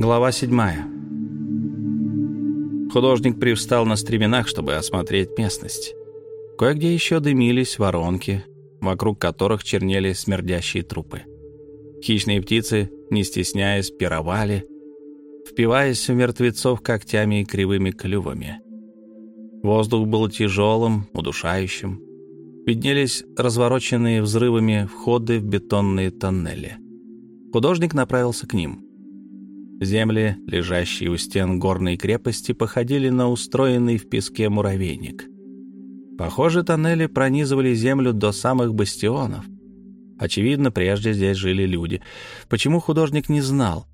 Глава 7. Художник привстал на стременах, чтобы осмотреть местность. Кое-где еще дымились воронки, вокруг которых чернели смердящие трупы. Хищные птицы, не стесняясь, пировали, впиваясь в мертвецов когтями и кривыми клювами. Воздух был тяжелым, удушающим. Виднелись развороченные взрывами входы в бетонные тоннели. Художник направился к ним — Земли, лежащие у стен горной крепости, походили на устроенный в песке муравейник. Похоже, тоннели пронизывали землю до самых бастионов. Очевидно, прежде здесь жили люди. Почему художник не знал?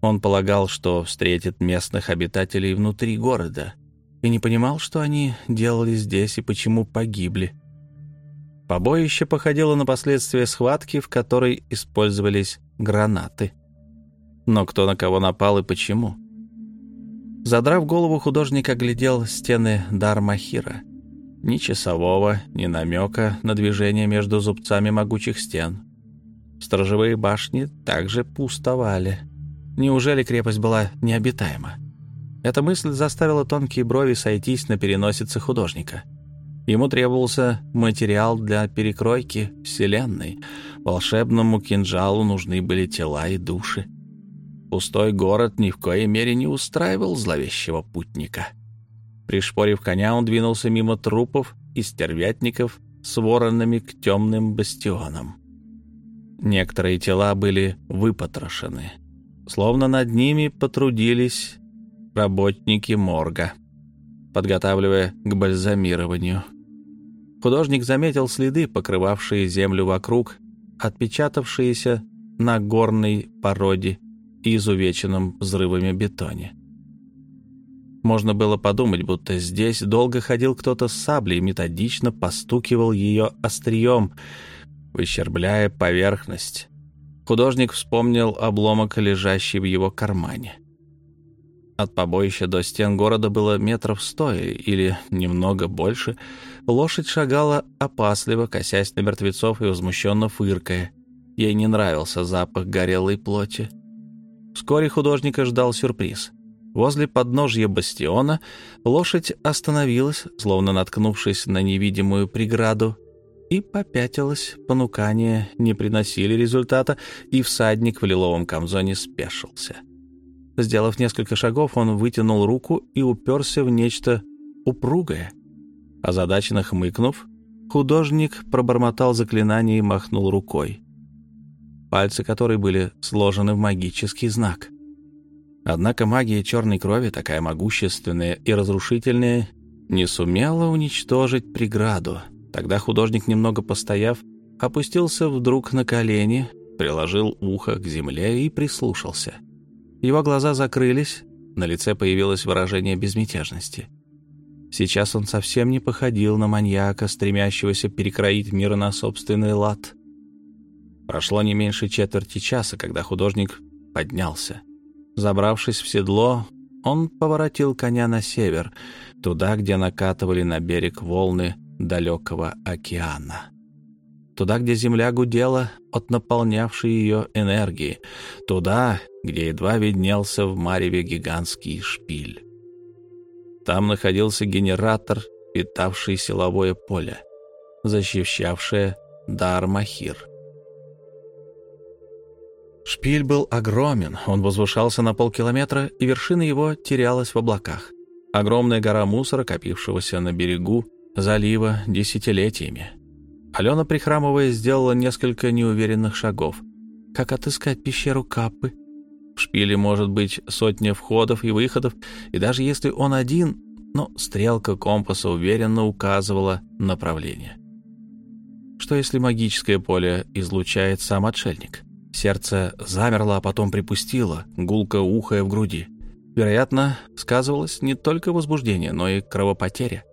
Он полагал, что встретит местных обитателей внутри города, и не понимал, что они делали здесь и почему погибли. Побоище походило на последствия схватки, в которой использовались гранаты. Но кто на кого напал и почему? Задрав голову, художник оглядел стены Дармахира. Ни часового, ни намека на движение между зубцами могучих стен. Сторожевые башни также пустовали. Неужели крепость была необитаема? Эта мысль заставила тонкие брови сойтись на переносице художника. Ему требовался материал для перекройки Вселенной. Волшебному кинжалу нужны были тела и души. Пустой город ни в коей мере не устраивал зловещего путника. Пришпорив коня, он двинулся мимо трупов и стервятников с воронами к темным бастионам. Некоторые тела были выпотрошены, словно над ними потрудились работники морга, подготавливая к бальзамированию. Художник заметил следы, покрывавшие землю вокруг, отпечатавшиеся на горной породе и изувеченном взрывами бетоне. Можно было подумать, будто здесь долго ходил кто-то с саблей и методично постукивал ее острием, выщербляя поверхность. Художник вспомнил обломок, лежащий в его кармане. От побоища до стен города было метров сто или немного больше. Лошадь шагала опасливо, косясь на мертвецов и возмущенно фыркая. Ей не нравился запах горелой плоти. Вскоре художника ждал сюрприз. Возле подножья бастиона лошадь остановилась, словно наткнувшись на невидимую преграду, и попятилась. Понукания не приносили результата, и всадник в лиловом камзоне спешился. Сделав несколько шагов, он вытянул руку и уперся в нечто упругое. Озадаченно хмыкнув, художник пробормотал заклинание и махнул рукой пальцы которой были сложены в магический знак. Однако магия черной крови, такая могущественная и разрушительная, не сумела уничтожить преграду. Тогда художник, немного постояв, опустился вдруг на колени, приложил ухо к земле и прислушался. Его глаза закрылись, на лице появилось выражение безмятежности. Сейчас он совсем не походил на маньяка, стремящегося перекроить мир на собственный лад. Прошло не меньше четверти часа, когда художник поднялся. Забравшись в седло, он поворотил коня на север, туда, где накатывали на берег волны далекого океана. Туда, где земля гудела от наполнявшей ее энергии. Туда, где едва виднелся в мареве гигантский шпиль. Там находился генератор, питавший силовое поле, защищавшее Дармахир. Шпиль был огромен, он возвышался на полкилометра, и вершина его терялась в облаках. Огромная гора мусора, копившегося на берегу залива десятилетиями. Алена, прихрамывая, сделала несколько неуверенных шагов. Как отыскать пещеру Каппы? В шпиле может быть сотня входов и выходов, и даже если он один, но стрелка компаса уверенно указывала направление. Что если магическое поле излучает сам отшельник? Сердце замерло, а потом припустило, гулко ухая в груди. Вероятно, сказывалось не только возбуждение, но и кровопотеря.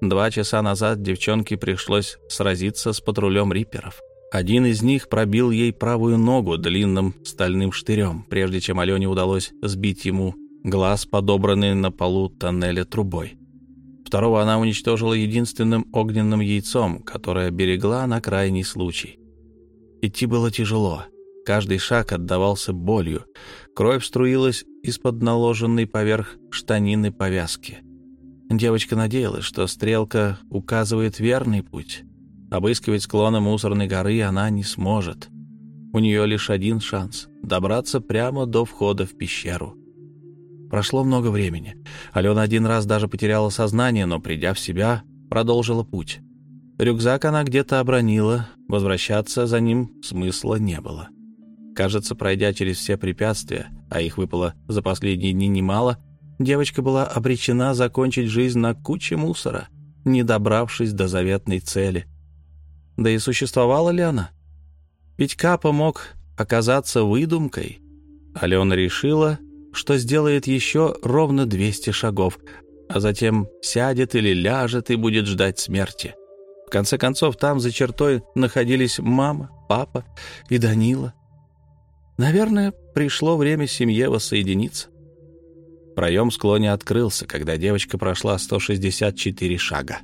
Два часа назад девчонке пришлось сразиться с патрулем риперов. Один из них пробил ей правую ногу длинным стальным штырем, прежде чем Алене удалось сбить ему глаз, подобранный на полу тоннеля трубой. Второго она уничтожила единственным огненным яйцом, которое берегла на крайний случай. Идти было тяжело. Каждый шаг отдавался болью. Кровь струилась из-под наложенной поверх штанины повязки. Девочка надеялась, что стрелка указывает верный путь. Обыскивать склоны мусорной горы она не сможет. У нее лишь один шанс — добраться прямо до входа в пещеру. Прошло много времени. Алена один раз даже потеряла сознание, но, придя в себя, продолжила путь. Рюкзак она где-то обронила, возвращаться за ним смысла не было. Кажется, пройдя через все препятствия, а их выпало за последние дни немало, девочка была обречена закончить жизнь на куче мусора, не добравшись до заветной цели. Да и существовала ли она? Ведь Капа мог оказаться выдумкой. Алена решила, что сделает еще ровно 200 шагов, а затем сядет или ляжет и будет ждать смерти. В конце концов, там за чертой находились мама, папа и Данила. Наверное, пришло время семье воссоединиться. Проем в склоне открылся, когда девочка прошла 164 шага.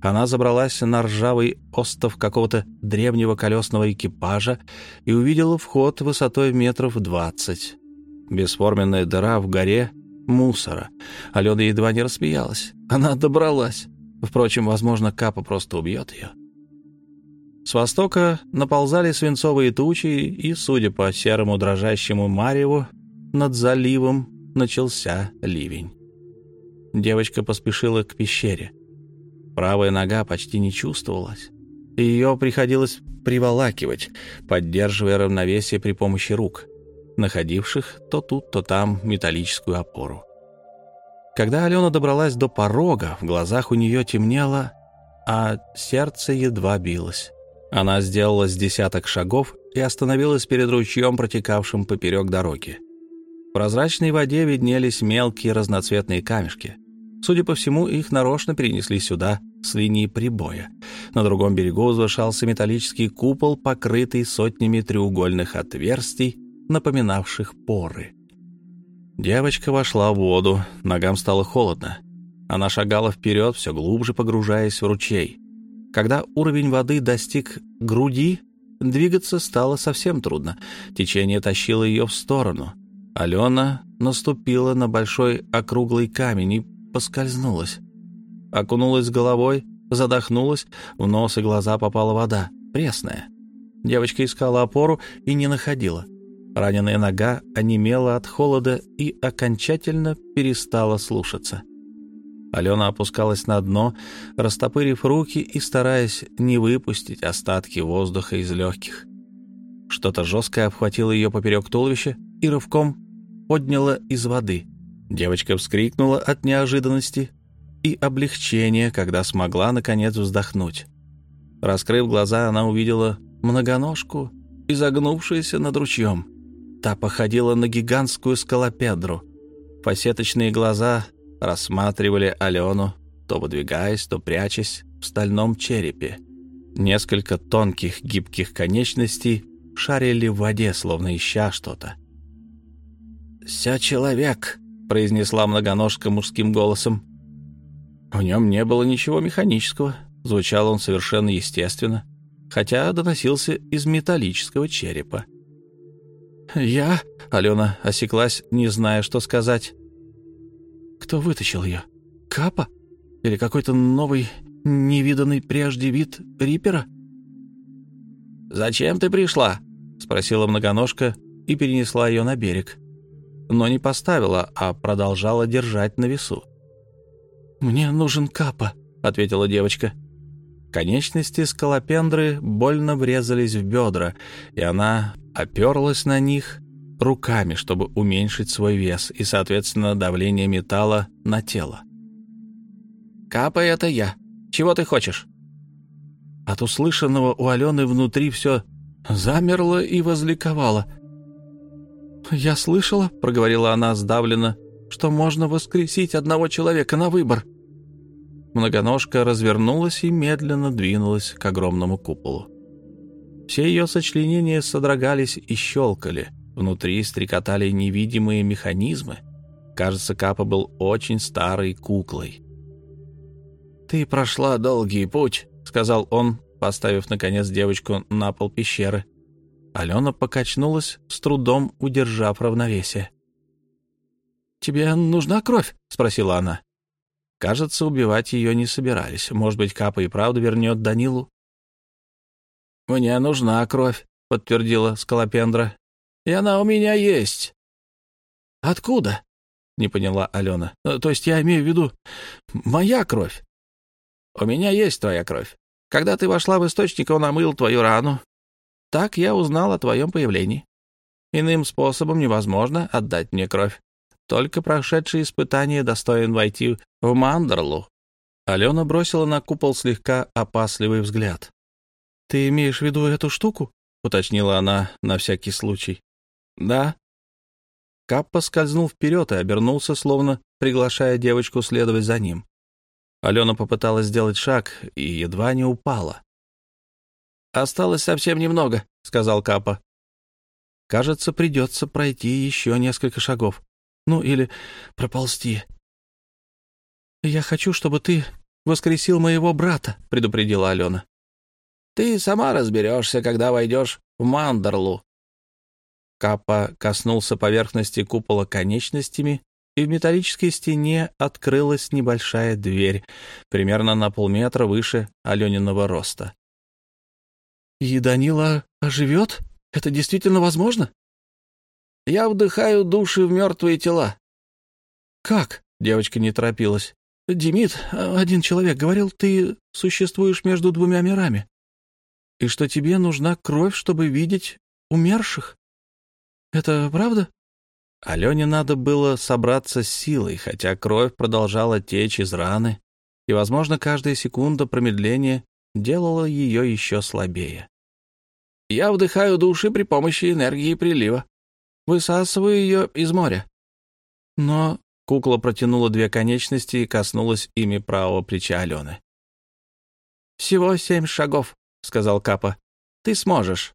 Она забралась на ржавый остов какого-то древнего колесного экипажа и увидела вход высотой метров двадцать. Бесформенная дыра в горе мусора. Алена едва не рассмеялась. Она добралась. Впрочем, возможно, Капа просто убьет ее. С востока наползали свинцовые тучи, и, судя по серому дрожащему мареву, над заливом начался ливень. Девочка поспешила к пещере. Правая нога почти не чувствовалась. Ее приходилось приволакивать, поддерживая равновесие при помощи рук, находивших то тут, то там металлическую опору. Когда Алена добралась до порога, в глазах у нее темнело, а сердце едва билось. Она сделала с десяток шагов и остановилась перед ручьем, протекавшим поперек дороги. В прозрачной воде виднелись мелкие разноцветные камешки. Судя по всему, их нарочно перенесли сюда с линии прибоя. На другом берегу возвышался металлический купол, покрытый сотнями треугольных отверстий, напоминавших поры. Девочка вошла в воду, ногам стало холодно. Она шагала вперед, все глубже погружаясь в ручей. Когда уровень воды достиг груди, двигаться стало совсем трудно. Течение тащило ее в сторону. Алена наступила на большой округлый камень и поскользнулась. Окунулась головой, задохнулась, в нос и глаза попала вода, пресная. Девочка искала опору и не находила. Раненая нога онемела от холода и окончательно перестала слушаться. Алена опускалась на дно, растопырив руки и стараясь не выпустить остатки воздуха из легких. Что-то жесткое обхватило ее поперек туловища и рывком подняло из воды. Девочка вскрикнула от неожиданности и облегчения, когда смогла, наконец, вздохнуть. Раскрыв глаза, она увидела многоножку, изогнувшуюся над ручьем. Та походила на гигантскую скалопедру. Фасеточные глаза рассматривали Алену, то выдвигаясь, то прячась в стальном черепе. Несколько тонких гибких конечностей шарили в воде, словно ища что-то. «Ся человек», — произнесла многоножка мужским голосом. В нем не было ничего механического, звучал он совершенно естественно, хотя доносился из металлического черепа. «Я...» — Алена осеклась, не зная, что сказать. Кто вытащил ее? Капа? Или какой-то новый, невиданный прежде вид Рипера? «Зачем ты пришла?» — спросила многоножка и перенесла ее на берег. Но не поставила, а продолжала держать на весу. «Мне нужен Капа», — ответила девочка. Конечности скалопендры больно врезались в бедра, и она оперлась на них, руками, чтобы уменьшить свой вес и, соответственно, давление металла на тело. «Капа, это я. Чего ты хочешь?» От услышанного у Алены внутри все замерло и возликовало. «Я слышала», — проговорила она сдавленно, «что можно воскресить одного человека на выбор». Многоножка развернулась и медленно двинулась к огромному куполу. Все ее сочленения содрогались и щелкали — Внутри стрекотали невидимые механизмы. Кажется, Капа был очень старой куклой. «Ты прошла долгий путь», — сказал он, поставив, наконец, девочку на пол пещеры. Алена покачнулась, с трудом удержав равновесие. «Тебе нужна кровь?» — спросила она. Кажется, убивать ее не собирались. Может быть, Капа и правда вернет Данилу? «Мне нужна кровь», — подтвердила Скалопендра. «И она у меня есть». «Откуда?» — не поняла Алена. «Э, «То есть я имею в виду моя кровь?» «У меня есть твоя кровь. Когда ты вошла в источник, он омыл твою рану. Так я узнал о твоем появлении. Иным способом невозможно отдать мне кровь. Только прошедший испытание достоин войти в Мандерлу». Алена бросила на купол слегка опасливый взгляд. «Ты имеешь в виду эту штуку?» — уточнила она на всякий случай. «Да». Каппа скользнул вперед и обернулся, словно приглашая девочку следовать за ним. Алена попыталась сделать шаг и едва не упала. «Осталось совсем немного», — сказал Капа. «Кажется, придется пройти еще несколько шагов. Ну, или проползти». «Я хочу, чтобы ты воскресил моего брата», — предупредила Алена. Ты сама разберешься, когда войдешь в Мандерлу». Капа коснулся поверхности купола конечностями, и в металлической стене открылась небольшая дверь, примерно на полметра выше Алениного роста. «И Данила оживет? Это действительно возможно?» «Я вдыхаю души в мертвые тела». «Как?» — девочка не торопилась. «Демид, один человек, говорил, ты существуешь между двумя мирами и что тебе нужна кровь, чтобы видеть умерших. Это правда? Алене надо было собраться с силой, хотя кровь продолжала течь из раны, и, возможно, каждая секунда промедления делала ее еще слабее. «Я вдыхаю души при помощи энергии прилива. Высасываю ее из моря». Но кукла протянула две конечности и коснулась ими правого плеча Алены. «Всего семь шагов. — сказал Капа. «Ты сможешь».